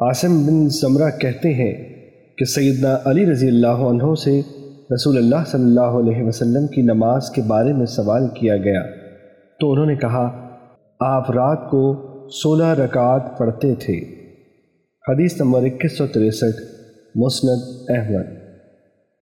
عاصم بن ثمرہ کہتے ہیں کہ سیدنا علی رضی اللہ عنہ سے رسول اللہ صلی اللہ علیہ وسلم کی نماز کے بارے میں سوال کیا گیا۔ تو انہوں نے کہا، آپ رات کو سولہ رکعات پڑھتے تھے۔ حدیث نمبر اکیس سو تریسٹھ، مسند احمد۔